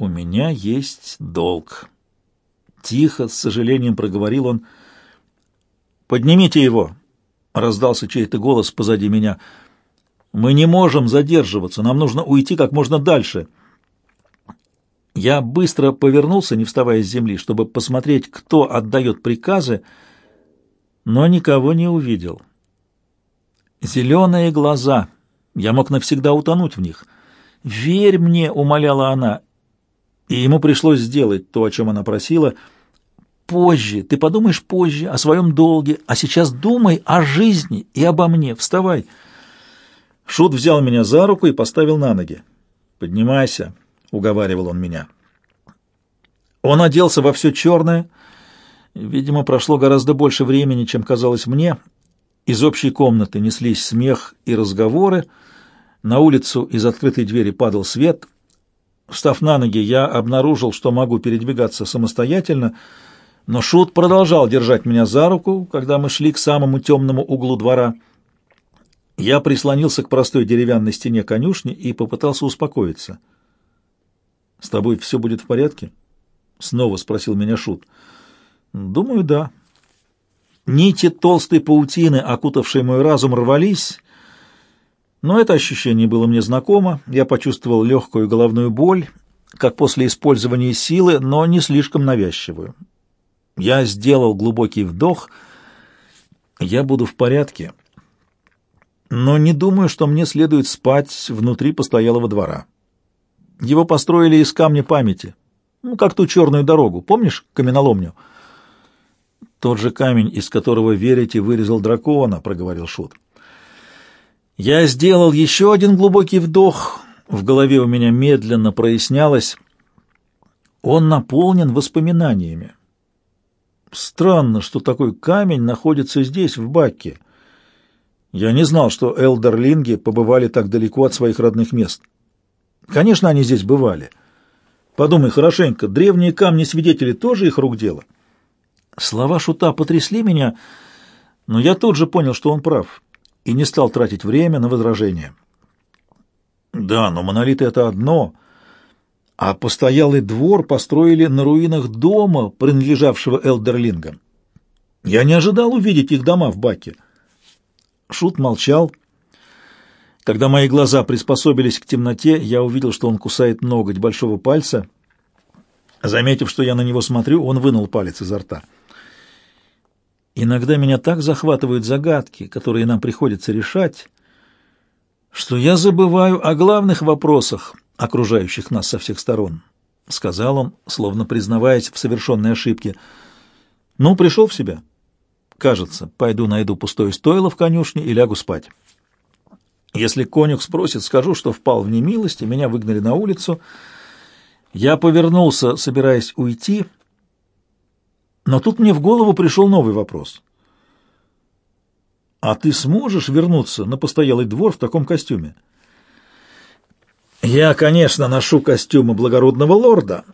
«У меня есть долг». Тихо, с сожалением проговорил он. «Поднимите его!» — раздался чей-то голос позади меня. «Мы не можем задерживаться, нам нужно уйти как можно дальше». Я быстро повернулся, не вставая с земли, чтобы посмотреть, кто отдает приказы, но никого не увидел. Зеленые глаза. Я мог навсегда утонуть в них. «Верь мне», — умоляла она, и ему пришлось сделать то, о чем она просила. «Позже, ты подумаешь позже о своем долге, а сейчас думай о жизни и обо мне. Вставай!» Шут взял меня за руку и поставил на ноги. «Поднимайся», — уговаривал он меня. Он оделся во все черное. Видимо, прошло гораздо больше времени, чем казалось мне. Из общей комнаты неслись смех и разговоры. На улицу из открытой двери падал свет — Встав на ноги, я обнаружил, что могу передвигаться самостоятельно, но Шут продолжал держать меня за руку, когда мы шли к самому темному углу двора. Я прислонился к простой деревянной стене конюшни и попытался успокоиться. «С тобой все будет в порядке?» — снова спросил меня Шут. «Думаю, да». Нити толстой паутины, окутавшие мой разум, рвались, но это ощущение было мне знакомо, я почувствовал легкую головную боль, как после использования силы, но не слишком навязчивую. Я сделал глубокий вдох. Я буду в порядке, но не думаю, что мне следует спать внутри постоялого двора. Его построили из камня памяти, ну, как ту черную дорогу, помнишь каменоломню? Тот же камень, из которого верите, вырезал дракона, — проговорил Шут. Я сделал еще один глубокий вдох. В голове у меня медленно прояснялось. Он наполнен воспоминаниями. Странно, что такой камень находится здесь, в Бакке. Я не знал, что элдерлинги побывали так далеко от своих родных мест. Конечно, они здесь бывали. Подумай хорошенько, древние камни-свидетели тоже их рук дело. Слова Шута потрясли меня, но я тут же понял, что он прав и не стал тратить время на возражения. Да, но монолиты — это одно, а постоялый двор построили на руинах дома, принадлежавшего Элдерлингам. Я не ожидал увидеть их дома в баке. Шут молчал. Когда мои глаза приспособились к темноте, я увидел, что он кусает ноготь большого пальца. Заметив, что я на него смотрю, он вынул палец изо рта. Иногда меня так захватывают загадки, которые нам приходится решать, что я забываю о главных вопросах, окружающих нас со всех сторон, — сказал он, словно признаваясь в совершенной ошибке. — Ну, пришел в себя? — Кажется, пойду найду пустое стойло в конюшне и лягу спать. Если конюх спросит, скажу, что впал в немилость, и меня выгнали на улицу. Я повернулся, собираясь уйти, — но тут мне в голову пришел новый вопрос. «А ты сможешь вернуться на постоялый двор в таком костюме?» «Я, конечно, ношу костюмы благородного лорда,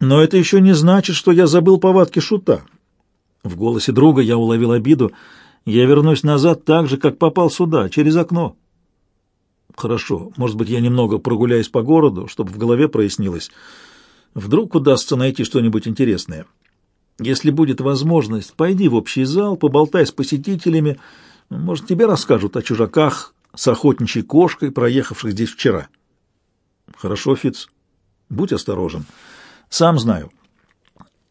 но это еще не значит, что я забыл повадки шута». В голосе друга я уловил обиду. «Я вернусь назад так же, как попал сюда, через окно». «Хорошо, может быть, я немного прогуляюсь по городу, чтобы в голове прояснилось. Вдруг удастся найти что-нибудь интересное». Если будет возможность, пойди в общий зал, поболтай с посетителями. Может, тебе расскажут о чужаках с охотничьей кошкой, проехавших здесь вчера. Хорошо, Фиц. Будь осторожен. Сам знаю.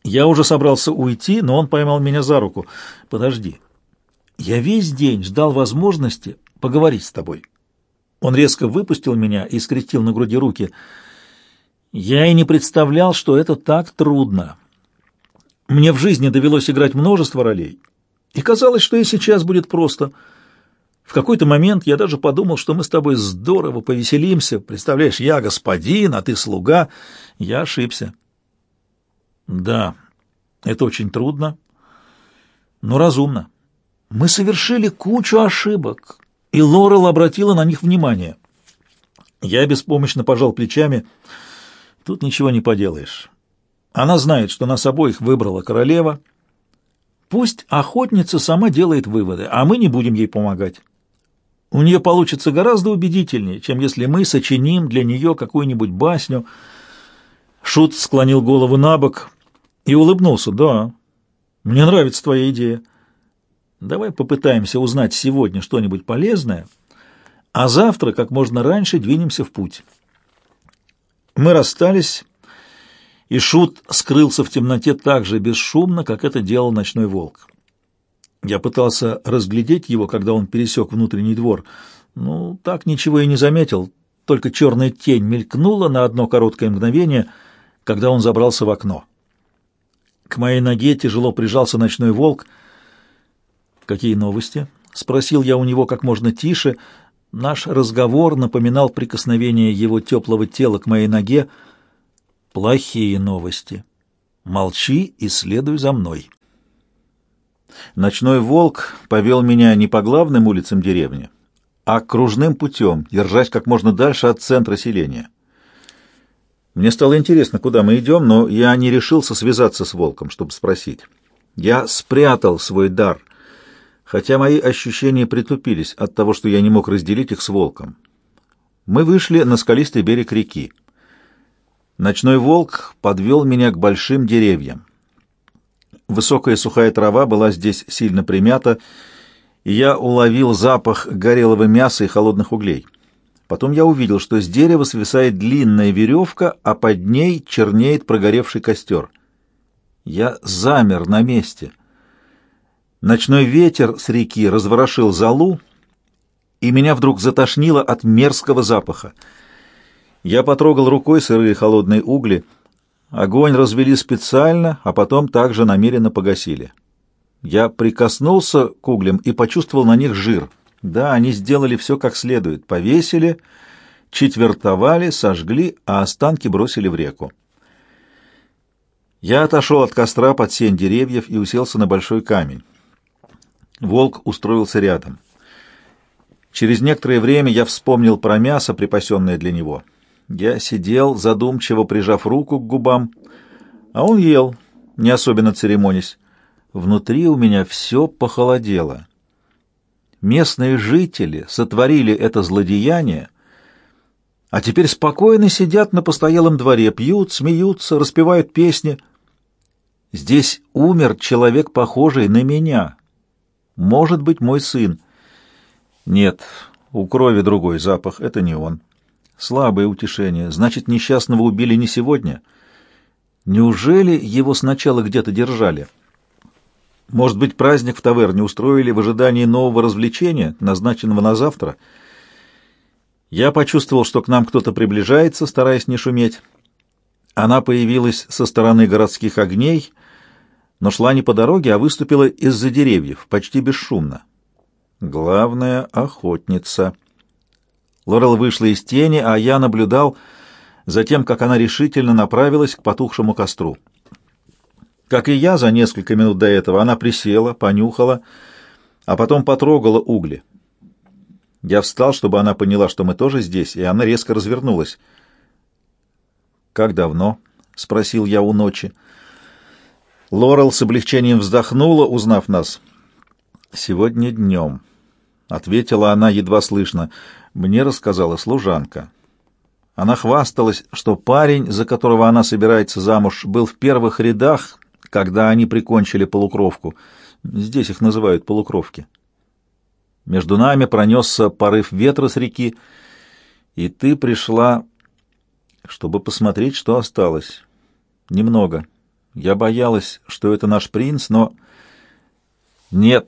Я уже собрался уйти, но он поймал меня за руку. Подожди. Я весь день ждал возможности поговорить с тобой. Он резко выпустил меня и скрестил на груди руки. Я и не представлял, что это так трудно. Мне в жизни довелось играть множество ролей, и казалось, что и сейчас будет просто. В какой-то момент я даже подумал, что мы с тобой здорово повеселимся. Представляешь, я господин, а ты слуга. Я ошибся. Да, это очень трудно, но разумно. Мы совершили кучу ошибок, и Лорел обратила на них внимание. Я беспомощно пожал плечами. Тут ничего не поделаешь. Она знает, что нас обоих выбрала королева. Пусть охотница сама делает выводы, а мы не будем ей помогать. У нее получится гораздо убедительнее, чем если мы сочиним для нее какую-нибудь басню. Шут склонил голову на бок и улыбнулся. «Да, мне нравится твоя идея. Давай попытаемся узнать сегодня что-нибудь полезное, а завтра как можно раньше двинемся в путь». Мы расстались, и Шут скрылся в темноте так же бесшумно, как это делал ночной волк. Я пытался разглядеть его, когда он пересек внутренний двор. Ну, так ничего и не заметил, только черная тень мелькнула на одно короткое мгновение, когда он забрался в окно. К моей ноге тяжело прижался ночной волк. «Какие новости?» — спросил я у него как можно тише. Наш разговор напоминал прикосновение его теплого тела к моей ноге. «Плохие новости. Молчи и следуй за мной». Ночной волк повел меня не по главным улицам деревни, а кружным путем, держась как можно дальше от центра селения. Мне стало интересно, куда мы идем, но я не решился связаться с волком, чтобы спросить. Я спрятал свой дар, хотя мои ощущения притупились от того, что я не мог разделить их с волком. Мы вышли на скалистый берег реки. Ночной волк подвел меня к большим деревьям. Высокая сухая трава была здесь сильно примята, и я уловил запах горелого мяса и холодных углей. Потом я увидел, что с дерева свисает длинная веревка, а под ней чернеет прогоревший костер. Я замер на месте. Ночной ветер с реки разворошил залу, и меня вдруг затошнило от мерзкого запаха. Я потрогал рукой сырые холодные угли — Огонь развели специально, а потом также намеренно погасили. Я прикоснулся к углям и почувствовал на них жир. Да, они сделали все как следует. Повесили, четвертовали, сожгли, а останки бросили в реку. Я отошел от костра под сень деревьев и уселся на большой камень. Волк устроился рядом. Через некоторое время я вспомнил про мясо, припасенное для него — я сидел, задумчиво прижав руку к губам, а он ел, не особенно церемонясь. Внутри у меня все похолодело. Местные жители сотворили это злодеяние, а теперь спокойно сидят на постоялом дворе, пьют, смеются, распевают песни. Здесь умер человек, похожий на меня. Может быть, мой сын. Нет, у крови другой запах, это не он. Слабое утешение. Значит, несчастного убили не сегодня. Неужели его сначала где-то держали? Может быть, праздник в таверне устроили в ожидании нового развлечения, назначенного на завтра? Я почувствовал, что к нам кто-то приближается, стараясь не шуметь. Она появилась со стороны городских огней, но шла не по дороге, а выступила из-за деревьев, почти бесшумно. Главная охотница — Лорел вышла из тени, а я наблюдал за тем, как она решительно направилась к потухшему костру. Как и я за несколько минут до этого, она присела, понюхала, а потом потрогала угли. Я встал, чтобы она поняла, что мы тоже здесь, и она резко развернулась. «Как давно?» — спросил я у ночи. Лорел с облегчением вздохнула, узнав нас. «Сегодня днем», — ответила она едва слышно мне рассказала служанка. Она хвасталась, что парень, за которого она собирается замуж, был в первых рядах, когда они прикончили полукровку. Здесь их называют полукровки. Между нами пронесся порыв ветра с реки, и ты пришла, чтобы посмотреть, что осталось. Немного. Я боялась, что это наш принц, но... Нет.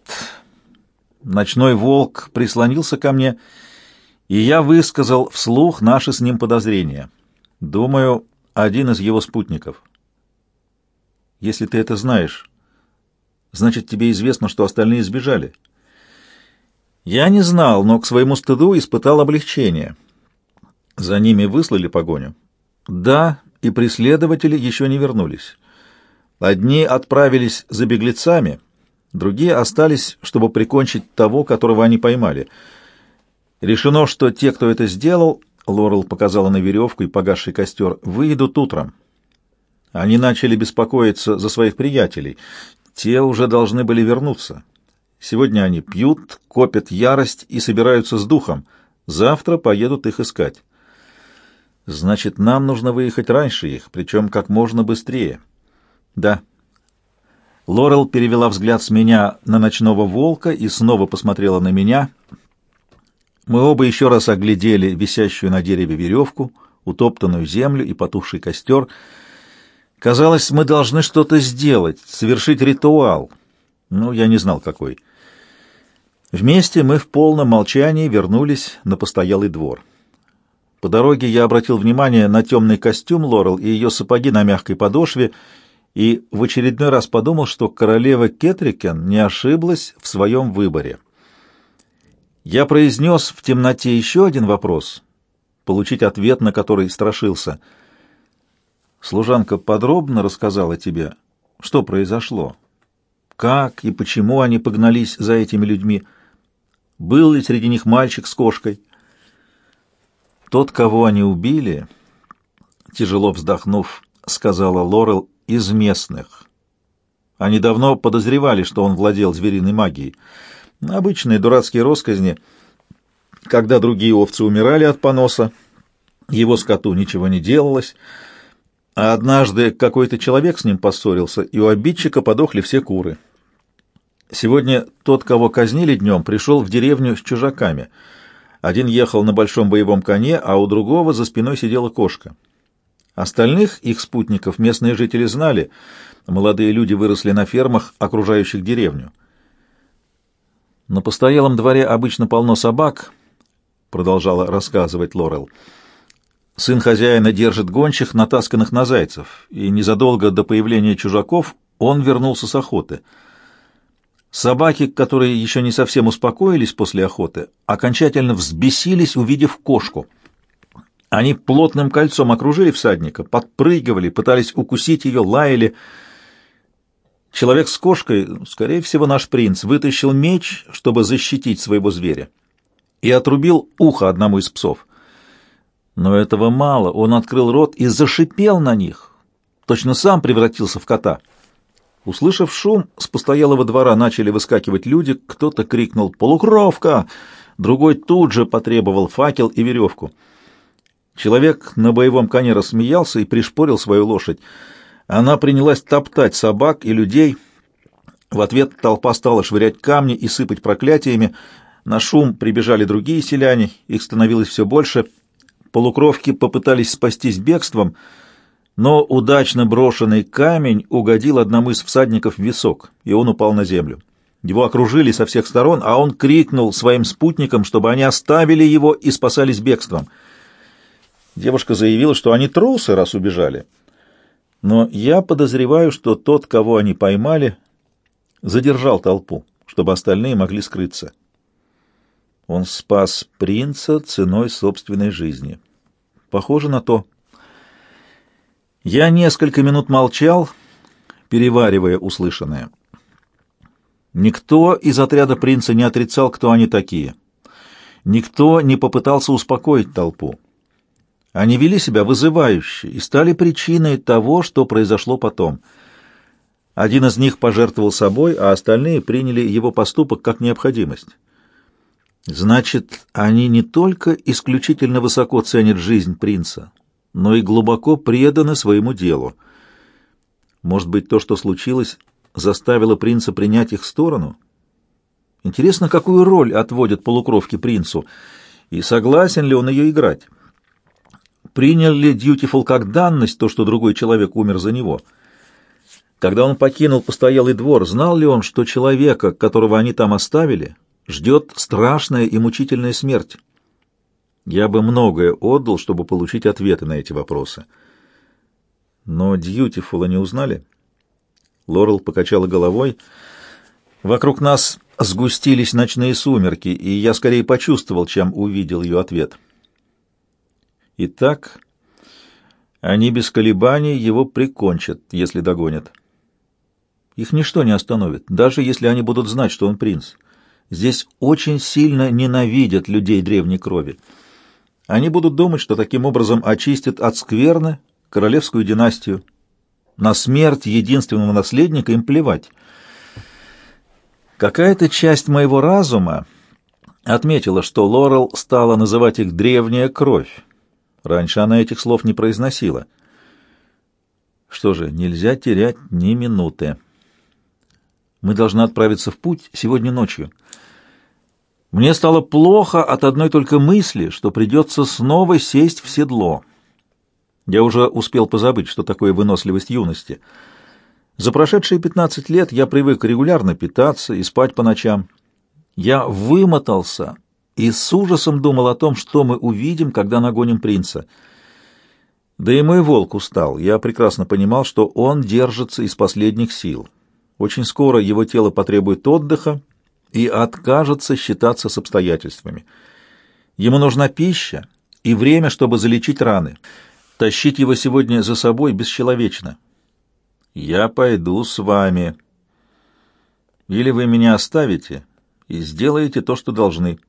Ночной волк прислонился ко мне и и я высказал вслух наши с ним подозрения. Думаю, один из его спутников. Если ты это знаешь, значит, тебе известно, что остальные сбежали. Я не знал, но к своему стыду испытал облегчение. За ними выслали погоню? Да, и преследователи еще не вернулись. Одни отправились за беглецами, другие остались, чтобы прикончить того, которого они поймали — Решено, что те, кто это сделал, Лорел показала на веревку и погасший костер, выйдут утром. Они начали беспокоиться за своих приятелей. Те уже должны были вернуться. Сегодня они пьют, копят ярость и собираются с духом. Завтра поедут их искать. Значит, нам нужно выехать раньше их, причем как можно быстрее. Да. Лорел перевела взгляд с меня на ночного волка и снова посмотрела на меня. Мы оба еще раз оглядели висящую на дереве веревку, утоптанную землю и потухший костер. Казалось, мы должны что-то сделать, совершить ритуал. Ну, я не знал, какой. Вместе мы в полном молчании вернулись на постоялый двор. По дороге я обратил внимание на темный костюм Лорел и ее сапоги на мягкой подошве, и в очередной раз подумал, что королева Кетрикен не ошиблась в своем выборе. Я произнес в темноте еще один вопрос, получить ответ на который страшился. Служанка подробно рассказала тебе, что произошло, как и почему они погнались за этими людьми, был ли среди них мальчик с кошкой. Тот, кого они убили, тяжело вздохнув, сказала Лорел, из местных. Они давно подозревали, что он владел звериной магией. Обычные дурацкие росказни. Когда другие овцы умирали от поноса, его скоту ничего не делалось, а однажды какой-то человек с ним поссорился, и у обидчика подохли все куры. Сегодня тот, кого казнили днем, пришел в деревню с чужаками. Один ехал на большом боевом коне, а у другого за спиной сидела кошка. Остальных их спутников местные жители знали. Молодые люди выросли на фермах, окружающих деревню. На постоялом дворе обычно полно собак, продолжала рассказывать Лорел. Сын хозяина держит гончих, натасканных на зайцев, и незадолго до появления чужаков он вернулся с охоты — Собаки, которые еще не совсем успокоились после охоты, окончательно взбесились, увидев кошку. Они плотным кольцом окружили всадника, подпрыгивали, пытались укусить ее, лаяли. Человек с кошкой, скорее всего, наш принц, вытащил меч, чтобы защитить своего зверя, и отрубил ухо одному из псов. Но этого мало, он открыл рот и зашипел на них, точно сам превратился в кота. Услышав шум, с постоялого двора начали выскакивать люди, кто-то крикнул «Полукровка!», другой тут же потребовал факел и веревку. Человек на боевом коне рассмеялся и пришпорил свою лошадь. Она принялась топтать собак и людей. В ответ толпа стала швырять камни и сыпать проклятиями. На шум прибежали другие селяне, их становилось все больше. Полукровки попытались спастись бегством — но удачно брошенный камень угодил одному из всадников в висок, и он упал на землю. Его окружили со всех сторон, а он крикнул своим спутникам, чтобы они оставили его и спасались бегством. Девушка заявила, что они трусы, раз убежали. Но я подозреваю, что тот, кого они поймали, задержал толпу, чтобы остальные могли скрыться. Он спас принца ценой собственной жизни. Похоже на то. Я несколько минут молчал, переваривая услышанное. Никто из отряда принца не отрицал, кто они такие. Никто не попытался успокоить толпу. Они вели себя вызывающе и стали причиной того, что произошло потом. Один из них пожертвовал собой, а остальные приняли его поступок как необходимость. Значит, они не только исключительно высоко ценят жизнь принца, но и глубоко преданы своему делу. Может быть, то, что случилось, заставило принца принять их сторону? Интересно, какую роль отводят полукровки принцу, и согласен ли он ее играть? Принял ли Дьютифул как данность то, что другой человек умер за него? Когда он покинул постоялый двор, знал ли он, что человека, которого они там оставили, ждет страшная и мучительная смерть? Я бы многое отдал, чтобы получить ответы на эти вопросы. Но Дьютифула не узнали? Лорел покачала головой. Вокруг нас сгустились ночные сумерки, и я скорее почувствовал, чем увидел ее ответ. Итак, они без колебаний его прикончат, если догонят. Их ничто не остановит, даже если они будут знать, что он принц. Здесь очень сильно ненавидят людей древней крови. Они будут думать, что таким образом очистят от скверны королевскую династию. На смерть единственного наследника им плевать. Какая-то часть моего разума отметила, что Лорел стала называть их «древняя кровь». Раньше она этих слов не произносила. Что же, нельзя терять ни минуты. Мы должны отправиться в путь сегодня ночью. Мне стало плохо от одной только мысли, что придется снова сесть в седло. Я уже успел позабыть, что такое выносливость юности. За прошедшие пятнадцать лет я привык регулярно питаться и спать по ночам. Я вымотался и с ужасом думал о том, что мы увидим, когда нагоним принца. Да и мой волк устал. Я прекрасно понимал, что он держится из последних сил. Очень скоро его тело потребует отдыха и откажется считаться с обстоятельствами. Ему нужна пища и время, чтобы залечить раны. Тащить его сегодня за собой бесчеловечно. Я пойду с вами. Или вы меня оставите и сделаете то, что должны.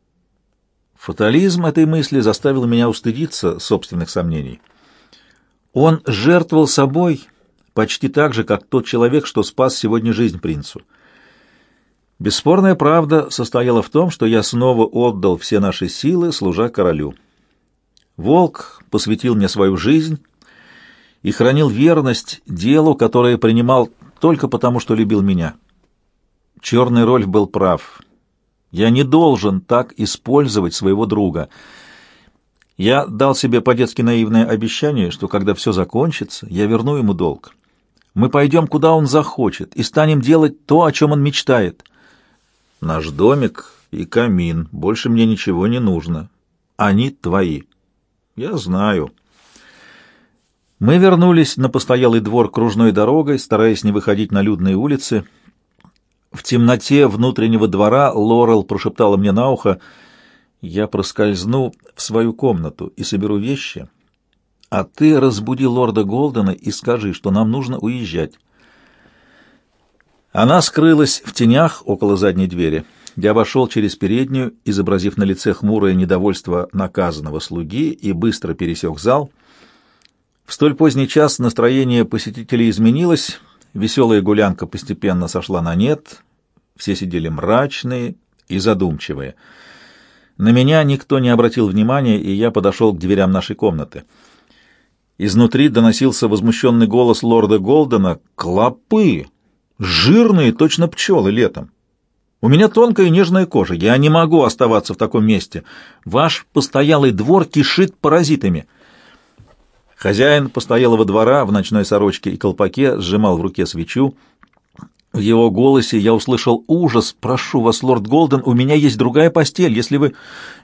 Фатализм этой мысли заставил меня устыдиться собственных сомнений. Он жертвовал собой почти так же, как тот человек, что спас сегодня жизнь принцу. Бесспорная правда состояла в том, что я снова отдал все наши силы, служа королю. Волк посвятил мне свою жизнь и хранил верность делу, которое принимал только потому, что любил меня. Черный Рольф был прав. Я не должен так использовать своего друга. Я дал себе по-детски наивное обещание, что когда все закончится, я верну ему долг. Мы пойдем, куда он захочет, и станем делать то, о чем он мечтает. Наш домик и камин, больше мне ничего не нужно. Они твои. Я знаю. Мы вернулись на постоялый двор кружной дорогой, стараясь не выходить на людные улицы, — в темноте внутреннего двора Лорел прошептала мне на ухо, «Я проскользну в свою комнату и соберу вещи, а ты разбуди лорда Голдена и скажи, что нам нужно уезжать». Она скрылась в тенях около задней двери. Я вошел через переднюю, изобразив на лице хмурое недовольство наказанного слуги, и быстро пересек зал. В столь поздний час настроение посетителей изменилось, Веселая гулянка постепенно сошла на нет, все сидели мрачные и задумчивые. На меня никто не обратил внимания, и я подошел к дверям нашей комнаты. Изнутри доносился возмущенный голос лорда Голдена «Клопы! Жирные, точно пчелы летом! У меня тонкая и нежная кожа, я не могу оставаться в таком месте. Ваш постоялый двор кишит паразитами». Хозяин постоялого двора в ночной сорочке и колпаке сжимал в руке свечу. В его голосе я услышал ужас. «Прошу вас, лорд Голден, у меня есть другая постель, если вы...»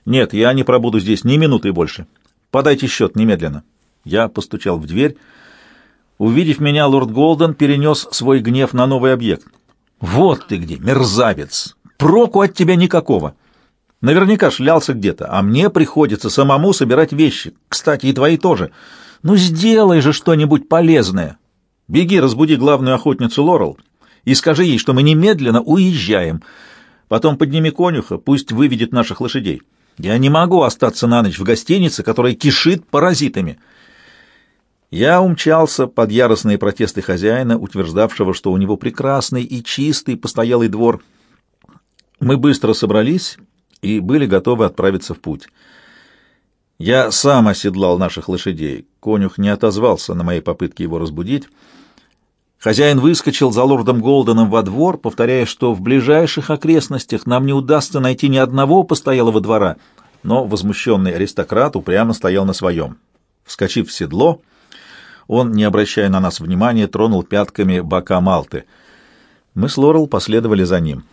«Нет, я не пробуду здесь ни минуты больше. Подайте счет немедленно». Я постучал в дверь. Увидев меня, лорд Голден перенес свой гнев на новый объект. «Вот ты где, мерзавец! Проку от тебя никакого!» Наверняка шлялся где-то, а мне приходится самому собирать вещи. Кстати, и твои тоже. Ну, сделай же что-нибудь полезное. Беги, разбуди главную охотницу Лорел и скажи ей, что мы немедленно уезжаем. Потом подними конюха, пусть выведет наших лошадей. Я не могу остаться на ночь в гостинице, которая кишит паразитами. Я умчался под яростные протесты хозяина, утверждавшего, что у него прекрасный и чистый постоялый двор. Мы быстро собрались и были готовы отправиться в путь. Я сам оседлал наших лошадей. Конюх не отозвался на мои попытки его разбудить. Хозяин выскочил за лордом Голденом во двор, повторяя, что в ближайших окрестностях нам не удастся найти ни одного постоялого двора, но возмущенный аристократ упрямо стоял на своем. Вскочив в седло, он, не обращая на нас внимания, тронул пятками бока Малты. Мы с Лорел последовали за ним.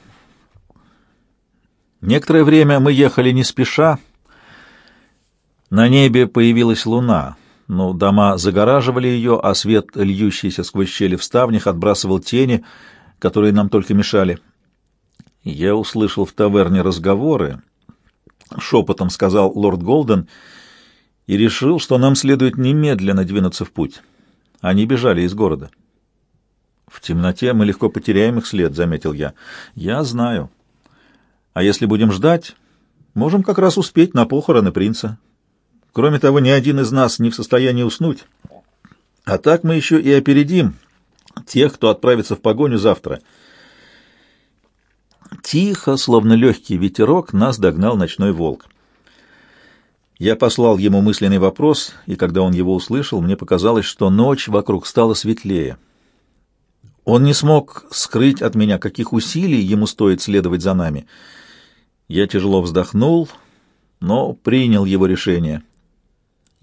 Некоторое время мы ехали не спеша, на небе появилась луна, но дома загораживали ее, а свет, льющийся сквозь щели в ставнях, отбрасывал тени, которые нам только мешали. Я услышал в таверне разговоры, шепотом сказал лорд Голден, и решил, что нам следует немедленно двинуться в путь. Они бежали из города. В темноте мы легко потеряем их след, заметил я. Я знаю. А если будем ждать, можем как раз успеть на похороны принца. Кроме того, ни один из нас не в состоянии уснуть. А так мы еще и опередим тех, кто отправится в погоню завтра. Тихо, словно легкий ветерок, нас догнал ночной волк. Я послал ему мысленный вопрос, и когда он его услышал, мне показалось, что ночь вокруг стала светлее. Он не смог скрыть от меня, каких усилий ему стоит следовать за нами. Я тяжело вздохнул, но принял его решение.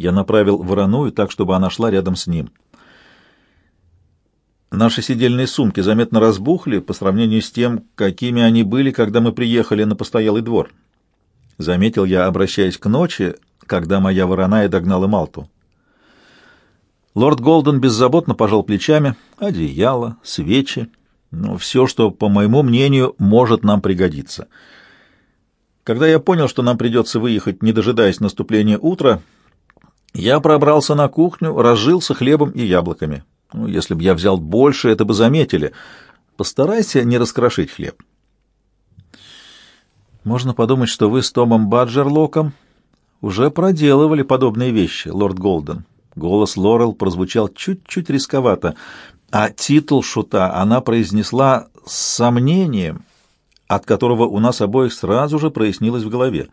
Я направил вороную так, чтобы она шла рядом с ним. Наши сидельные сумки заметно разбухли по сравнению с тем, какими они были, когда мы приехали на постоялый двор. Заметил я, обращаясь к ночи, когда моя вороная догнала Малту. Лорд Голден беззаботно пожал плечами. Одеяло, свечи, ну, все, что, по моему мнению, может нам пригодиться. Когда я понял, что нам придется выехать, не дожидаясь наступления утра, я пробрался на кухню, разжился хлебом и яблоками. Ну, если бы я взял больше, это бы заметили. Постарайся не раскрошить хлеб. Можно подумать, что вы с Томом Баджерлоком уже проделывали подобные вещи, лорд Голден. Голос Лорел прозвучал чуть-чуть рисковато, а титул шута она произнесла с сомнением, от которого у нас обоих сразу же прояснилось в голове.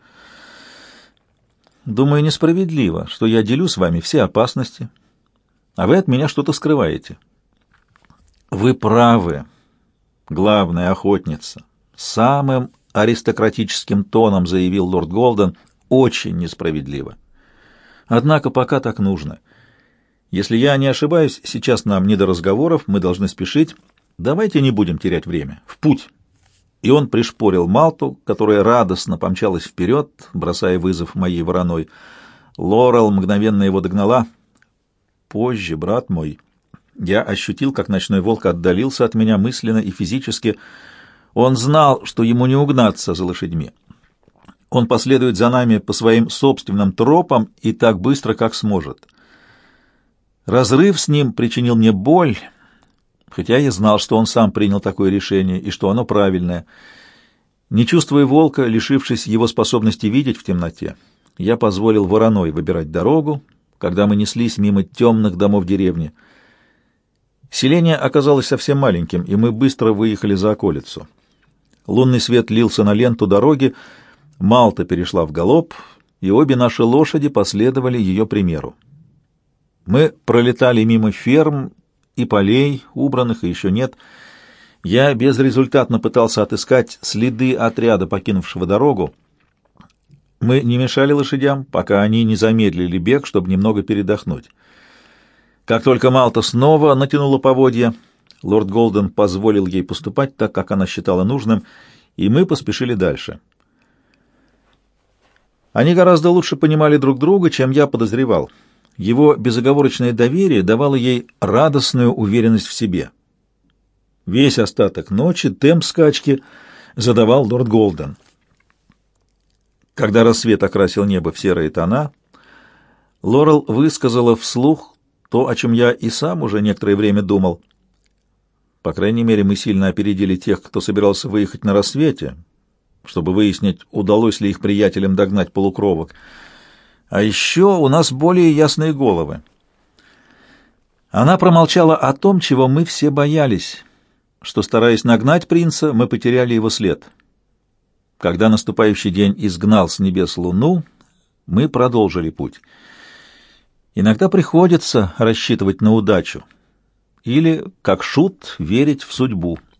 Думаю, несправедливо, что я делю с вами все опасности, а вы от меня что-то скрываете. Вы правы, главная охотница. Самым аристократическим тоном заявил лорд Голден, очень несправедливо. Однако пока так нужно. Если я не ошибаюсь, сейчас нам не до разговоров, мы должны спешить. Давайте не будем терять время. В путь!» И он пришпорил Малту, которая радостно помчалась вперед, бросая вызов моей вороной. Лорел мгновенно его догнала. Позже, брат мой, я ощутил, как ночной волк отдалился от меня мысленно и физически. Он знал, что ему не угнаться за лошадьми. Он последует за нами по своим собственным тропам и так быстро, как сможет. Разрыв с ним причинил мне боль, хотя я знал, что он сам принял такое решение и что оно правильное. Не чувствуя волка, лишившись его способности видеть в темноте, я позволил вороной выбирать дорогу, когда мы неслись мимо темных домов деревни. Селение оказалось совсем маленьким, и мы быстро выехали за околицу. Лунный свет лился на ленту дороги, Малта перешла в галоп, и обе наши лошади последовали ее примеру. Мы пролетали мимо ферм и полей, убранных и еще нет. Я безрезультатно пытался отыскать следы отряда, покинувшего дорогу. Мы не мешали лошадям, пока они не замедлили бег, чтобы немного передохнуть. Как только Малта снова натянула поводья, лорд Голден позволил ей поступать так, как она считала нужным, и мы поспешили дальше. Они гораздо лучше понимали друг друга, чем я подозревал. Его безоговорочное доверие давало ей радостную уверенность в себе. Весь остаток ночи темп скачки задавал лорд Голден. Когда рассвет окрасил небо в серые тона, Лорел высказала вслух то, о чем я и сам уже некоторое время думал. По крайней мере, мы сильно опередили тех, кто собирался выехать на рассвете, чтобы выяснить, удалось ли их приятелям догнать полукровок — а еще у нас более ясные головы. Она промолчала о том, чего мы все боялись, что, стараясь нагнать принца, мы потеряли его след. Когда наступающий день изгнал с небес луну, мы продолжили путь. Иногда приходится рассчитывать на удачу или, как шут, верить в судьбу.